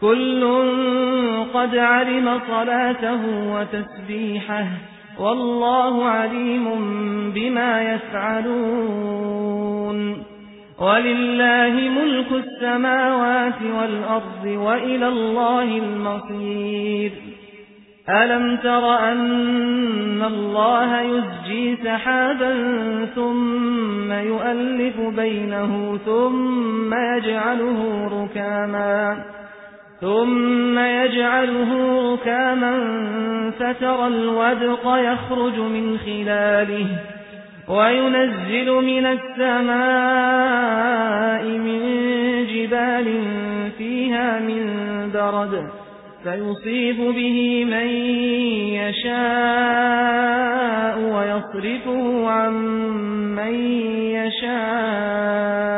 كل قد علم صلاته وتسبيحه والله عليم بما يفعلون. ولله ملك السماوات والأرض وإلى الله المصير. ألم تر أن الله يزجي سحابا ثم يؤلف بينه ثم يجعله ركاماً؟ ثم يجعله ركاما فترى الودق يخرج من خلاله وينزل من السماء من جبال فيها من برد فيصيب به من يشاء ويصرفه عن من يشاء